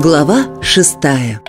Глава шестая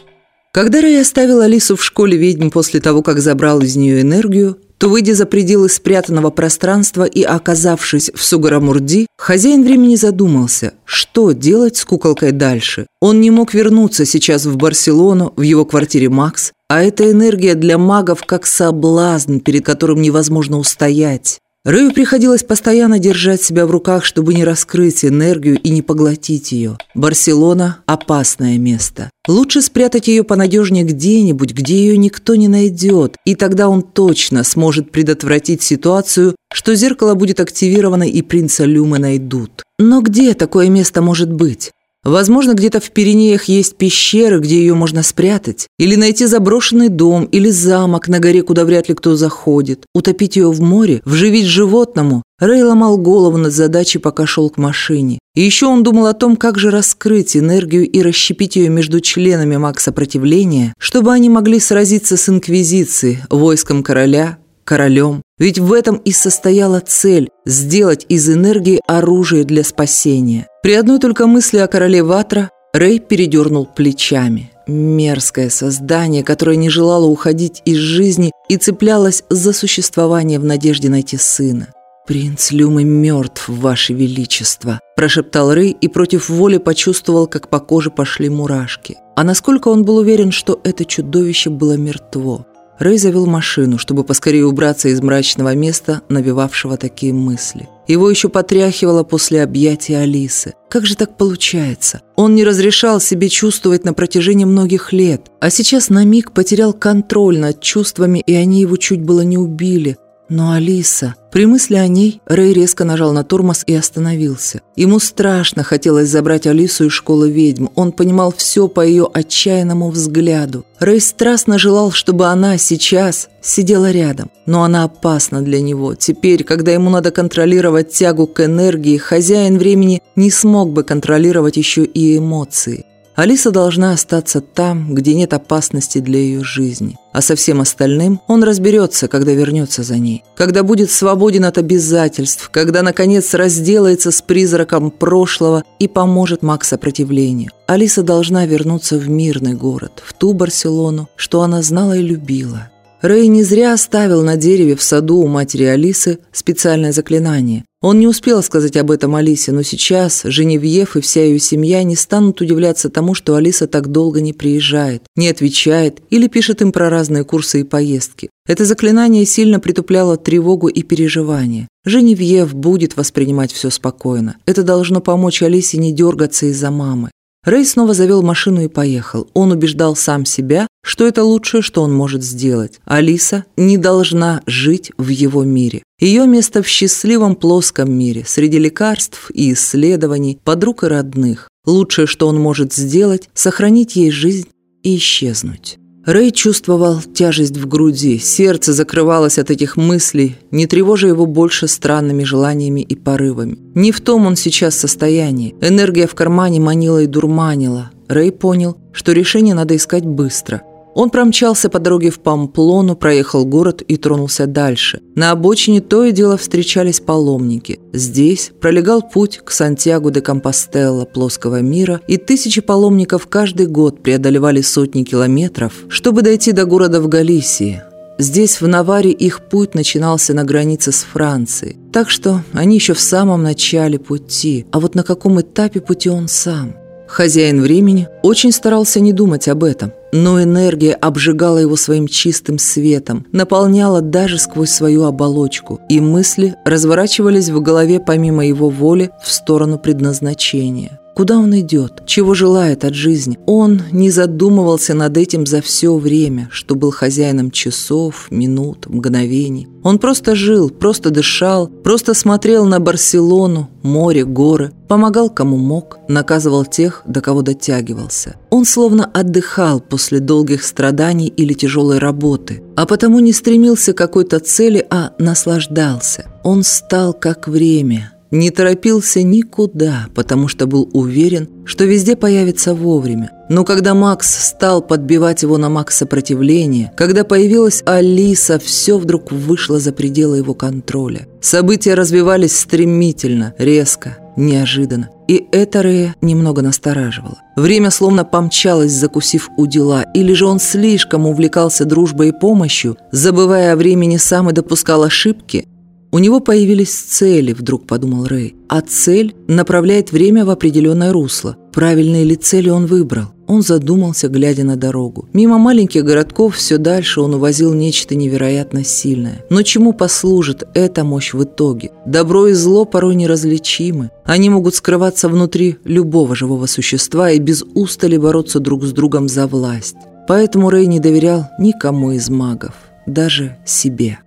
Когда Рэй оставил Алису в школе ведьм после того, как забрал из нее энергию, то, выйдя за пределы спрятанного пространства и оказавшись в Сугарамурди, хозяин времени задумался, что делать с куколкой дальше. Он не мог вернуться сейчас в Барселону, в его квартире Макс, а эта энергия для магов как соблазн, перед которым невозможно устоять. Рэю приходилось постоянно держать себя в руках, чтобы не раскрыть энергию и не поглотить ее. Барселона – опасное место. Лучше спрятать ее понадежнее где-нибудь, где ее никто не найдет, и тогда он точно сможет предотвратить ситуацию, что зеркало будет активировано и принца Люмы найдут. Но где такое место может быть? Возможно, где-то в Пиренеях есть пещеры, где ее можно спрятать, или найти заброшенный дом или замок на горе, куда вряд ли кто заходит, утопить ее в море, вживить животному. Рэй ломал голову над задачей, пока шел к машине. И еще он думал о том, как же раскрыть энергию и расщепить ее между членами маг сопротивления, чтобы они могли сразиться с Инквизицией, войском короля, королем. Ведь в этом и состояла цель – сделать из энергии оружие для спасения. При одной только мысли о короле Ватра Рэй передернул плечами. Мерзкое создание, которое не желало уходить из жизни и цеплялось за существование в надежде найти сына. «Принц Люмы мертв, Ваше Величество», – прошептал Рэй и против воли почувствовал, как по коже пошли мурашки. А насколько он был уверен, что это чудовище было мертво? Рэй завел машину, чтобы поскорее убраться из мрачного места, навевавшего такие мысли. Его еще потряхивало после объятия Алисы. Как же так получается? Он не разрешал себе чувствовать на протяжении многих лет, а сейчас на миг потерял контроль над чувствами, и они его чуть было не убили. Но Алиса... При мысли о ней Рэй резко нажал на тормоз и остановился. Ему страшно хотелось забрать Алису из школы ведьм. Он понимал все по ее отчаянному взгляду. Рэй страстно желал, чтобы она сейчас сидела рядом. Но она опасна для него. Теперь, когда ему надо контролировать тягу к энергии, хозяин времени не смог бы контролировать еще и эмоции. Алиса должна остаться там, где нет опасности для ее жизни. А со всем остальным он разберется, когда вернется за ней. Когда будет свободен от обязательств, когда, наконец, разделается с призраком прошлого и поможет Мак сопротивлению. Алиса должна вернуться в мирный город, в ту Барселону, что она знала и любила. Рэй не зря оставил на дереве в саду у матери Алисы специальное заклинание. Он не успел сказать об этом Алисе, но сейчас Женевьев и вся ее семья не станут удивляться тому, что Алиса так долго не приезжает, не отвечает или пишет им про разные курсы и поездки. Это заклинание сильно притупляло тревогу и переживания. Женевьев будет воспринимать все спокойно. Это должно помочь Алисе не дергаться из-за мамы. Рэй снова завел машину и поехал. Он убеждал сам себя, что это лучшее, что он может сделать. Алиса не должна жить в его мире. Ее место в счастливом плоском мире, среди лекарств и исследований, подруг и родных. Лучшее, что он может сделать – сохранить ей жизнь и исчезнуть. Рэй чувствовал тяжесть в груди, сердце закрывалось от этих мыслей, не тревожа его больше странными желаниями и порывами. Не в том он сейчас состоянии. Энергия в кармане манила и дурманила. Рэй понял, что решение надо искать быстро. Он промчался по дороге в Памплону, проехал город и тронулся дальше. На обочине то и дело встречались паломники. Здесь пролегал путь к Сантьяго де Компостелло, плоского мира, и тысячи паломников каждый год преодолевали сотни километров, чтобы дойти до города в Галисии. Здесь, в Наваре, их путь начинался на границе с Францией. Так что они еще в самом начале пути. А вот на каком этапе пути он сам? Хозяин времени очень старался не думать об этом, но энергия обжигала его своим чистым светом, наполняла даже сквозь свою оболочку, и мысли разворачивались в голове помимо его воли в сторону предназначения. Куда он идет? Чего желает от жизни? Он не задумывался над этим за все время, что был хозяином часов, минут, мгновений. Он просто жил, просто дышал, просто смотрел на Барселону, море, горы, помогал кому мог, наказывал тех, до кого дотягивался. Он словно отдыхал после долгих страданий или тяжелой работы, а потому не стремился к какой-то цели, а наслаждался. Он стал как время – не торопился никуда, потому что был уверен, что везде появится вовремя. Но когда Макс стал подбивать его на Макс сопротивление, когда появилась Алиса, все вдруг вышло за пределы его контроля. События развивались стремительно, резко, неожиданно. И это Рэя немного настораживало. Время словно помчалось, закусив у дела, или же он слишком увлекался дружбой и помощью, забывая о времени сам и допускал ошибки – у него появились цели, вдруг подумал Рэй. А цель направляет время в определенное русло. Правильные ли цели он выбрал? Он задумался, глядя на дорогу. Мимо маленьких городков все дальше он увозил нечто невероятно сильное. Но чему послужит эта мощь в итоге? Добро и зло порой неразличимы. Они могут скрываться внутри любого живого существа и без устали бороться друг с другом за власть. Поэтому Рэй не доверял никому из магов, даже себе.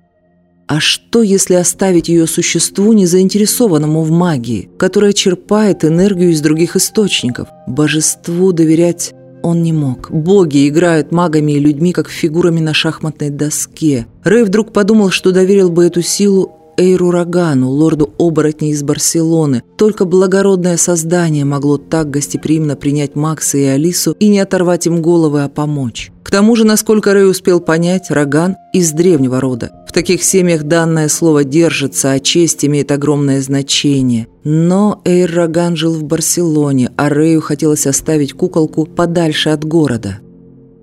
А что, если оставить ее существу, незаинтересованному в магии, которое черпает энергию из других источников? Божеству доверять он не мог. Боги играют магами и людьми, как фигурами на шахматной доске. Рэй вдруг подумал, что доверил бы эту силу Эйру Рогану, лорду оборотней из Барселоны. Только благородное создание могло так гостеприимно принять Макса и Алису и не оторвать им головы, а помочь. Тому же, насколько Рэй успел понять, Роган из древнего рода. В таких семьях данное слово держится, а честь имеет огромное значение. Но Эйр Роган жил в Барселоне, а Рэю хотелось оставить куколку подальше от города.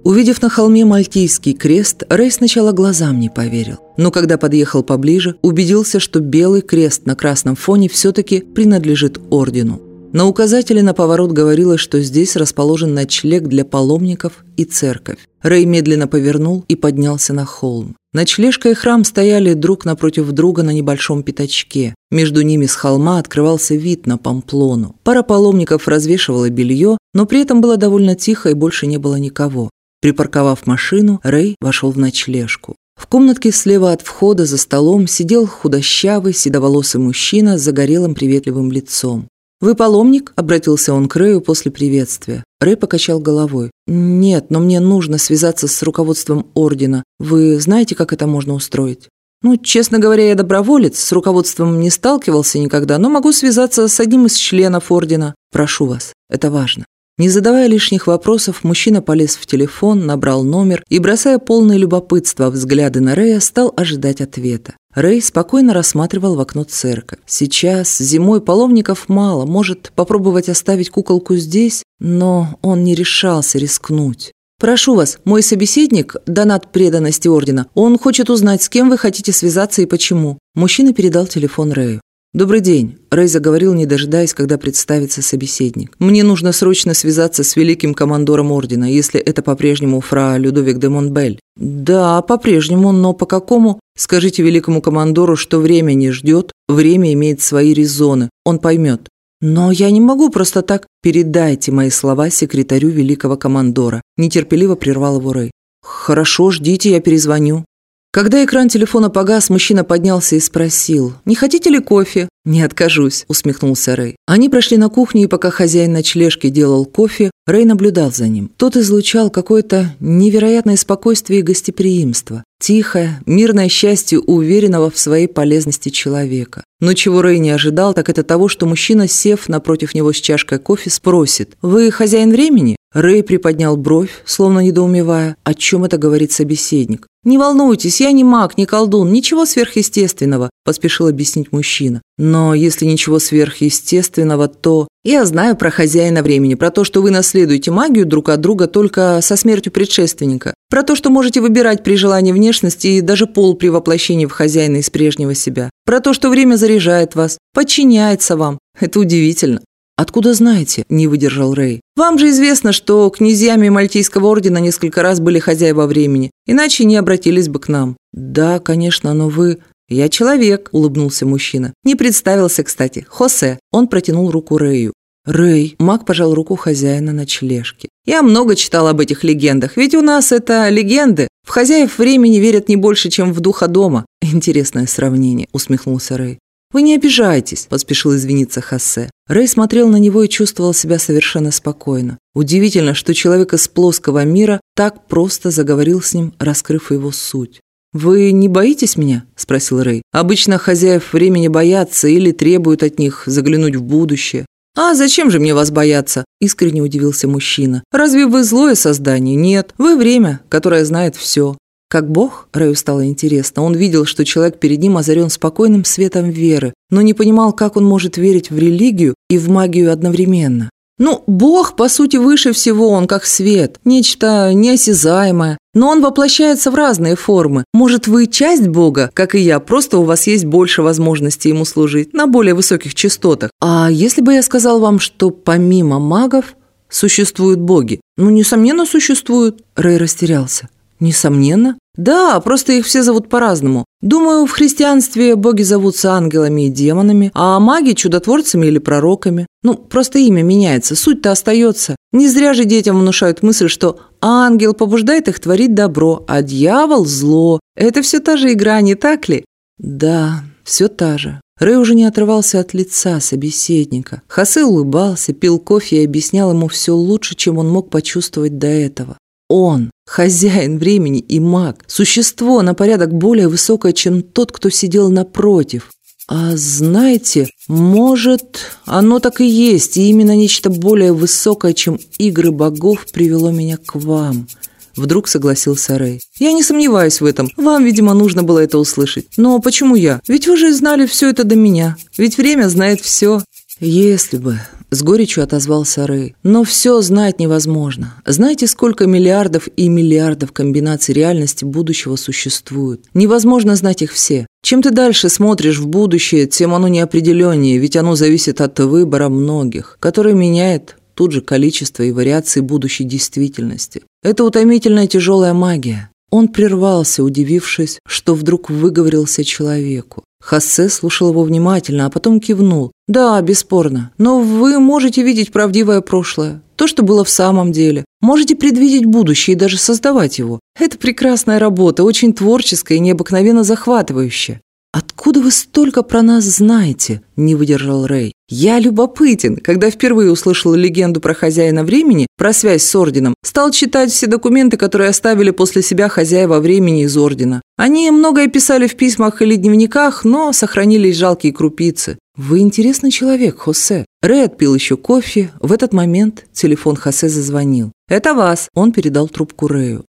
Увидев на холме Мальтийский крест, Рэй сначала глазам не поверил. Но когда подъехал поближе, убедился, что белый крест на красном фоне все-таки принадлежит ордену. На указателе на поворот говорилось, что здесь расположен ночлег для паломников и церковь. Рэй медленно повернул и поднялся на холм. Ночлежка и храм стояли друг напротив друга на небольшом пятачке. Между ними с холма открывался вид на Памплону. Пара паломников развешивала белье, но при этом было довольно тихо и больше не было никого. Припарковав машину, Рэй вошел в ночлежку. В комнатке слева от входа за столом сидел худощавый, седоволосый мужчина с загорелым приветливым лицом. «Вы паломник?» – обратился он к Рэю после приветствия. Рэй покачал головой. «Нет, но мне нужно связаться с руководством Ордена. Вы знаете, как это можно устроить?» «Ну, честно говоря, я доброволец, с руководством не сталкивался никогда, но могу связаться с одним из членов Ордена. Прошу вас, это важно». Не задавая лишних вопросов, мужчина полез в телефон, набрал номер и, бросая полное любопытство взгляды на Рэя, стал ожидать ответа. Рэй спокойно рассматривал в окно церковь. Сейчас, зимой, паломников мало, может попробовать оставить куколку здесь, но он не решался рискнуть. «Прошу вас, мой собеседник, донат преданности ордена, он хочет узнать, с кем вы хотите связаться и почему». Мужчина передал телефон Рэю. «Добрый день», – Рэй заговорил, не дожидаясь, когда представится собеседник. «Мне нужно срочно связаться с великим командором Ордена, если это по-прежнему фра Людовик де Монбель». «Да, по-прежнему, но по какому?» «Скажите великому командору, что время не ждет, время имеет свои резоны, он поймет». «Но я не могу просто так...» «Передайте мои слова секретарю великого командора», – нетерпеливо прервал его Рэй. «Хорошо, ждите, я перезвоню». Когда экран телефона погас, мужчина поднялся и спросил, «Не хотите ли кофе?» «Не откажусь», – усмехнулся Рэй. Они прошли на кухню, и пока хозяин ночлежки делал кофе, Рэй наблюдал за ним. Тот излучал какое-то невероятное спокойствие и гостеприимство. Тихое, мирное счастье уверенного в своей полезности человека. Но чего Рэй не ожидал, так это того, что мужчина, сев напротив него с чашкой кофе, спросит, «Вы хозяин времени?» Рэй приподнял бровь, словно недоумевая, о чем это говорит собеседник. «Не волнуйтесь, я не маг, не колдун, ничего сверхъестественного», – поспешил объяснить мужчина. «Но если ничего сверхъестественного, то я знаю про хозяина времени, про то, что вы наследуете магию друг от друга только со смертью предшественника, про то, что можете выбирать при желании внешности и даже пол при воплощении в хозяина из прежнего себя, про то, что время заряжает вас, подчиняется вам. Это удивительно. «Откуда знаете?» – не выдержал Рэй. «Вам же известно, что князьями Мальтийского ордена несколько раз были хозяева времени, иначе не обратились бы к нам». «Да, конечно, но вы...» «Я человек», – улыбнулся мужчина. «Не представился, кстати. Хосе». Он протянул руку Рэю. «Рэй», – маг пожал руку хозяина ночлежки. «Я много читал об этих легендах, ведь у нас это легенды. В хозяев времени верят не больше, чем в духа дома». «Интересное сравнение», – усмехнулся Рэй. «Вы не обижайтесь», – поспешил извиниться Хосе. Рэй смотрел на него и чувствовал себя совершенно спокойно. Удивительно, что человек из плоского мира так просто заговорил с ним, раскрыв его суть. «Вы не боитесь меня?» – спросил Рэй. «Обычно хозяев времени боятся или требуют от них заглянуть в будущее». «А зачем же мне вас бояться?» – искренне удивился мужчина. «Разве вы злое создание? Нет. Вы время, которое знает все. Как Бог, Рэю стало интересно, он видел, что человек перед ним озарен спокойным светом веры, но не понимал, как он может верить в религию и в магию одновременно. Ну, Бог, по сути, выше всего, он как свет, нечто неосязаемое, но он воплощается в разные формы. Может, вы часть Бога, как и я, просто у вас есть больше возможностей ему служить на более высоких частотах. А если бы я сказал вам, что помимо магов существуют боги? Ну, несомненно, существуют. Рэй растерялся. Несомненно. Да, просто их все зовут по-разному. Думаю, в христианстве боги зовутся ангелами и демонами, а маги – чудотворцами или пророками. Ну, просто имя меняется, суть-то остается. Не зря же детям внушают мысль, что ангел побуждает их творить добро, а дьявол – зло. Это все та же игра, не так ли? Да, все та же. Рэй уже не отрывался от лица собеседника. Хосе улыбался, пил кофе и объяснял ему все лучше, чем он мог почувствовать до этого. Он, хозяин времени и маг, существо на порядок более высокое, чем тот, кто сидел напротив. А знаете, может, оно так и есть, и именно нечто более высокое, чем игры богов, привело меня к вам. Вдруг согласился Рэй. «Я не сомневаюсь в этом. Вам, видимо, нужно было это услышать. Но почему я? Ведь вы же знали все это до меня. Ведь время знает все». «Если бы», с горечью отозвался Рэй. Но все знать невозможно. Знаете, сколько миллиардов и миллиардов комбинаций реальности будущего существует? Невозможно знать их все. Чем ты дальше смотришь в будущее, тем оно неопределеннее, ведь оно зависит от выбора многих, который меняет тут же количество и вариации будущей действительности. Это утомительная тяжелая магия. Он прервался, удивившись, что вдруг выговорился человеку. Хассе слушал его внимательно, а потом кивнул. «Да, бесспорно. Но вы можете видеть правдивое прошлое, то, что было в самом деле. Можете предвидеть будущее и даже создавать его. Это прекрасная работа, очень творческая и необыкновенно захватывающая. «Откуда вы столько про нас знаете?» – не выдержал Рэй. «Я любопытен. Когда впервые услышал легенду про хозяина времени, про связь с Орденом, стал читать все документы, которые оставили после себя хозяева времени из Ордена. Они многое писали в письмах или дневниках, но сохранились жалкие крупицы. Вы интересный человек, Хосе». Рэй отпил еще кофе. В этот момент телефон Хосе зазвонил. «Это вас!» – он передал трубку Рэю.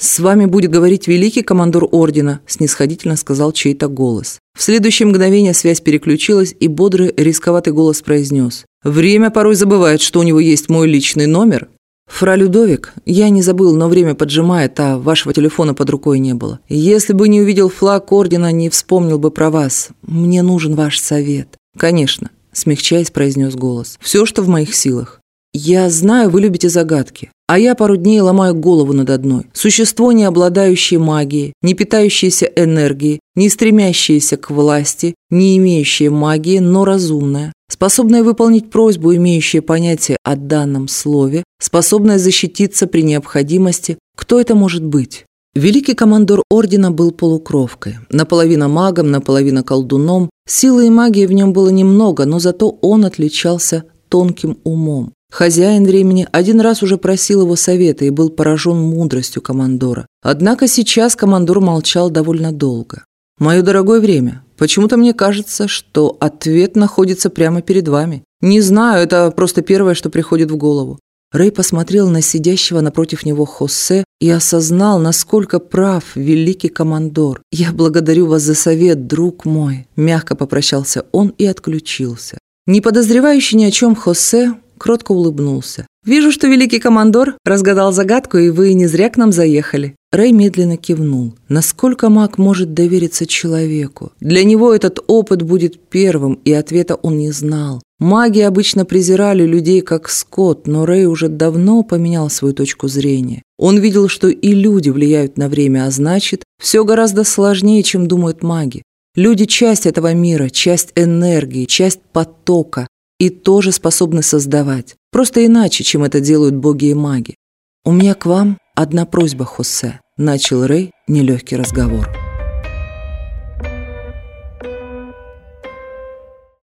«С вами будет говорить великий командор Ордена», – снисходительно сказал чей-то голос. В следующее мгновение связь переключилась, и бодрый, рисковатый голос произнес. «Время порой забывает, что у него есть мой личный номер». «Фра Людовик, я не забыл, но время поджимает, а вашего телефона под рукой не было. Если бы не увидел флаг Ордена, не вспомнил бы про вас. Мне нужен ваш совет». «Конечно», – смягчаясь, произнес голос. «Все, что в моих силах». «Я знаю, вы любите загадки, а я пару дней ломаю голову над одной. Существо, не обладающее магией, не питающееся энергией, не стремящееся к власти, не имеющее магии, но разумное, способное выполнить просьбу, имеющее понятие о данном слове, способное защититься при необходимости. Кто это может быть?» Великий командор Ордена был полукровкой, наполовину магом, наполовину колдуном. Силы и магии в нем было немного, но зато он отличался тонким умом. Хозяин времени один раз уже просил его совета и был поражен мудростью командора. Однако сейчас командор молчал довольно долго. «Мое дорогое время, почему-то мне кажется, что ответ находится прямо перед вами. Не знаю, это просто первое, что приходит в голову». Рэй посмотрел на сидящего напротив него Хосе и осознал, насколько прав великий командор. «Я благодарю вас за совет, друг мой», – мягко попрощался он и отключился. Не подозревающий ни о чем Хосе кротко улыбнулся. «Вижу, что великий командор разгадал загадку, и вы не зря к нам заехали». Рэй медленно кивнул. Насколько маг может довериться человеку? Для него этот опыт будет первым, и ответа он не знал. Маги обычно презирали людей как скот, но Рэй уже давно поменял свою точку зрения. Он видел, что и люди влияют на время, а значит, все гораздо сложнее, чем думают маги. Люди – часть этого мира, часть энергии, часть потока и тоже способны создавать. Просто иначе, чем это делают боги и маги. «У меня к вам одна просьба, Хосе», – начал Рэй нелегкий разговор.